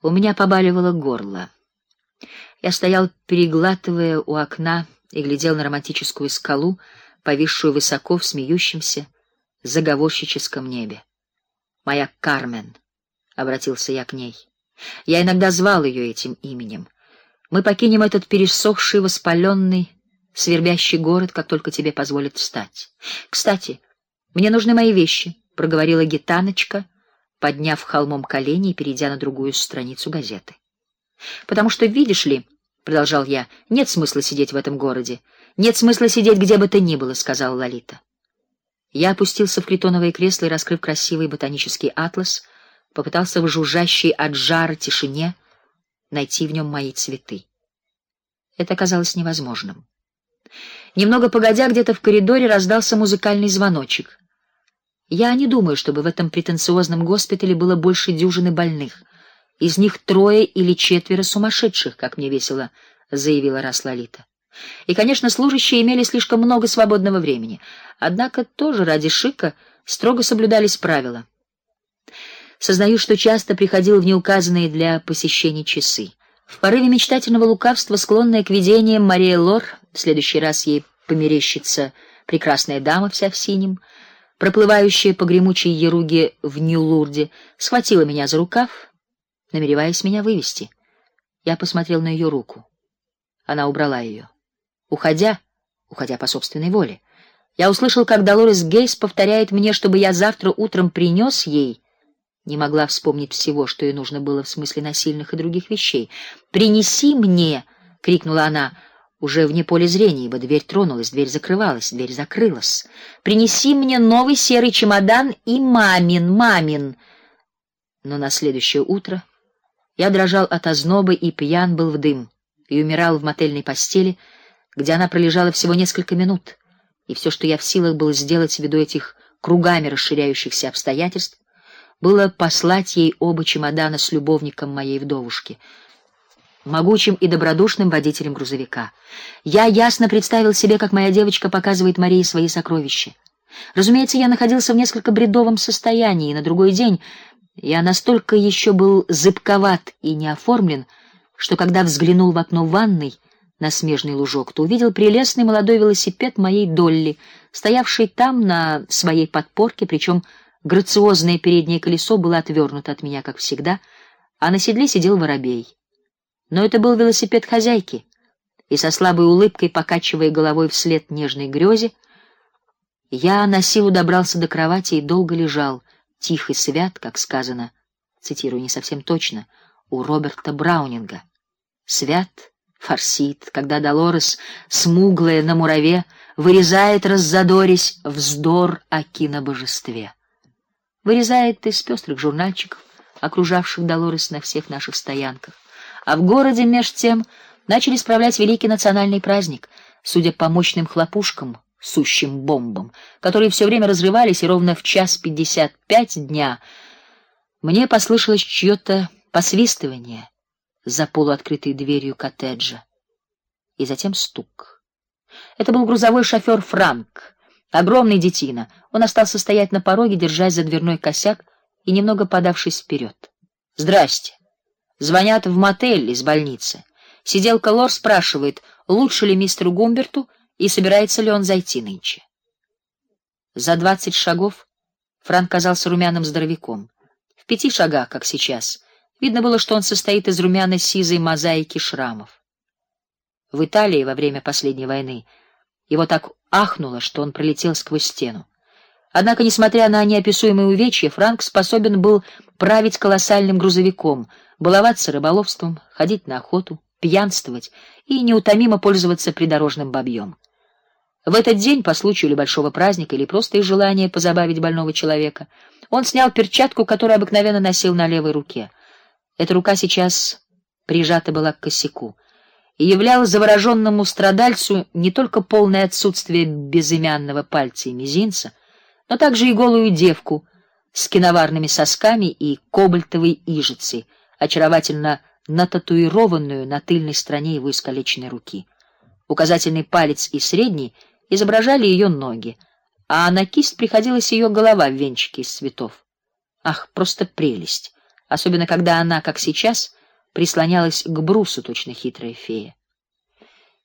У меня побаливало горло. Я стоял, переглатывая у окна, и глядел на романтическую скалу, повисшую высоко в смеющемся заговорщическом небе. Моя Кармен, обратился я к ней. Я иногда звал ее этим именем. Мы покинем этот пересохший, воспаленный, свербящий город, как только тебе позволят встать. Кстати, мне нужны мои вещи, проговорила гитаночка подняв холмом колени и перейдя на другую страницу газеты. Потому что видишь ли, продолжал я, нет смысла сидеть в этом городе. Нет смысла сидеть где бы то ни было, сказала Лолита. Я опустился в критоновое кресло и, раскрыв красивый ботанический атлас, попытался в жужжащей от жара тишине найти в нем мои цветы. Это оказалось невозможным. Немного погодя, где-то в коридоре раздался музыкальный звоночек. Я не думаю, чтобы в этом претенциозном госпитале было больше дюжины больных. Из них трое или четверо сумасшедших, как мне весело заявила Раслалита. И, конечно, служащие имели слишком много свободного времени, однако тоже ради шика строго соблюдались правила. Сознаю, что часто приходил в неуказанные для посещений часы. В порыве мечтательного лукавства, склонная к видениям, Мария Лор, в следующий раз ей померещится прекрасная дама вся в синем, проплывающая по гремучей еруге в Нью-Лурде, схватила меня за рукав, намереваясь меня вывести. Я посмотрел на ее руку. Она убрала ее. Уходя, уходя по собственной воле, я услышал, как Долорес Гейс повторяет мне, чтобы я завтра утром принес ей. Не могла вспомнить всего, что ей нужно было в смысле насильных и других вещей. Принеси мне, крикнула она уже вне поля зрения, ибо дверь тронулась, дверь закрывалась, дверь закрылась. Принеси мне новый серый чемодан и мамин, мамин. Но на следующее утро я дрожал от озноба и пьян был в дым, и умирал в мотельной постели, где она пролежала всего несколько минут. И все, что я в силах был сделать ввиду этих кругами расширяющихся обстоятельств, было послать ей оба чемодана с любовником моей вдовушки — могучим и добродушным водителем грузовика. Я ясно представил себе, как моя девочка показывает Марии свои сокровища. Разумеется, я находился в несколько бредовом состоянии, и на другой день я настолько еще был зыбковат и неоформлен, что когда взглянул в окно ванной на смежный лужок, то увидел прелестный молодой велосипед моей Долли, стоявший там на своей подпорке, причем грациозное переднее колесо было отвернуто от меня, как всегда, а на седле сидел воробей. Но это был велосипед хозяйки, и со слабой улыбкой, покачивая головой вслед нежной грезе, я на силу добрался до кровати и долго лежал, тих и свят, как сказано, цитирую не совсем точно, у Роберта Браунинга. Свят, форсит, когда Долорес, смуглая на мураве, вырезает, раззадорясь, вздор о кинобожестве. Вырезает из пестрых журнальчиков, окружавших Долорес на всех наших стоянках а в городе меж тем начали справлять великий национальный праздник, судя по мощным хлопушкам, сущим бомбам, которые все время разрывались, и ровно в час пятьдесят пять дня мне послышалось чье-то посвистывание за полуоткрытой дверью коттеджа, и затем стук. Это был грузовой шофер Франк, огромный детина. Он остался стоять на пороге, держась за дверной косяк и немного подавшись вперед. "Здрасте", Звонят в мотель из больницы. Сиделка Лор спрашивает, лучше ли мистеру Гумберту и собирается ли он зайти нынче. За двадцать шагов Франк казался румяным здоровяком. В пяти шагах, как сейчас, видно было, что он состоит из румяно-сизой мозаики шрамов. В Италии во время последней войны его так ахнуло, что он пролетел сквозь стену. Однако, несмотря на неописуемые увечья, Франк способен был править колоссальным грузовиком, баловаться рыболовством, ходить на охоту, пьянствовать и неутомимо пользоваться придорожным бабьем. В этот день, по случаю или большого праздника, или просто из желания позабавить больного человека, он снял перчатку, которую обыкновенно носил на левой руке. Эта рука сейчас прижата была к косяку и являла завороженному страдальцу не только полное отсутствие безымянного пальца и мизинца, но также и голую девку с киноварными сосками и кобальтовой ижицей, очаровательно нататуированную на тыльной стороне его искалеченной руки. Указательный палец и средний изображали ее ноги, а на кисть приходилась ее голова в венчике из цветов. Ах, просто прелесть! особенно когда она, как сейчас, прислонялась к брусу, точно хитрая фея.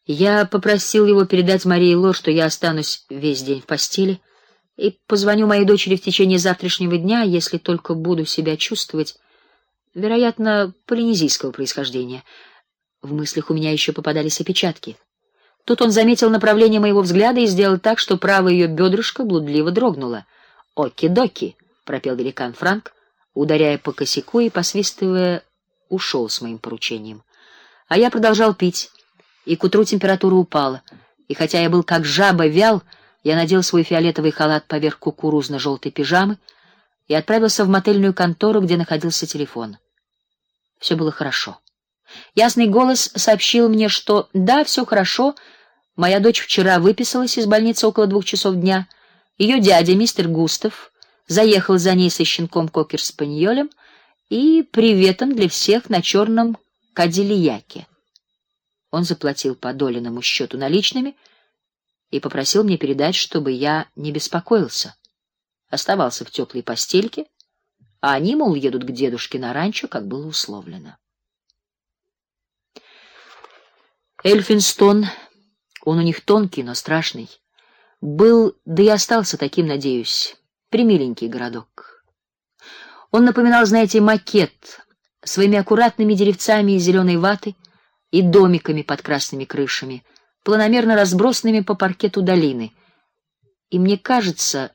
Я попросил его передать Марии Лор, что я останусь весь день в постели и позвоню моей дочери в течение завтрашнего дня, если только буду себя чувствовать, вероятно, полинезийского происхождения. В мыслях у меня еще попадались опечатки. Тут он заметил направление моего взгляда и сделал так, что правое ее бедрышко блудливо дрогнуло. "Оки-доки", пропел великан Франк, ударяя по косяку и посвистывая, ушел с моим поручением. А я продолжал пить и к утру температура упала, и хотя я был как жаба вял, я надел свой фиолетовый халат поверх кукурузно желтой пижамы и отправился в мотельную контору, где находился телефон. Все было хорошо. Ясный голос сообщил мне, что да, все хорошо. Моя дочь вчера выписалась из больницы около двух часов дня. Ее дядя, мистер Густав, заехал за ней со щенком кокер-спаниелем и приветом для всех на черном кадиллаке. Он заплатил по доленному счету наличными и попросил мне передать, чтобы я не беспокоился. Оставался в теплой постельке, а они, мол, едут к дедушке на ранчо, как было условлено. Эльфинстон, он у них тонкий, но страшный, был, да и остался таким, надеюсь, примиленький городок. Он напоминал, знаете, макет своими аккуратными деревцами из зеленой ваты и домиками под красными крышами, планомерно разбросанными по паркету долины. И мне кажется,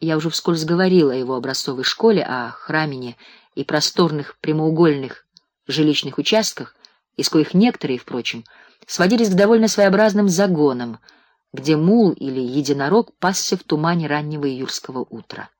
я уже вскользь говорила о его образцовой школе, о храмине и просторных прямоугольных жилищных участках, из коих некоторые, впрочем, сводились к довольно своеобразным загонам, где мул или единорог пасся в тумане раннего июльского утра.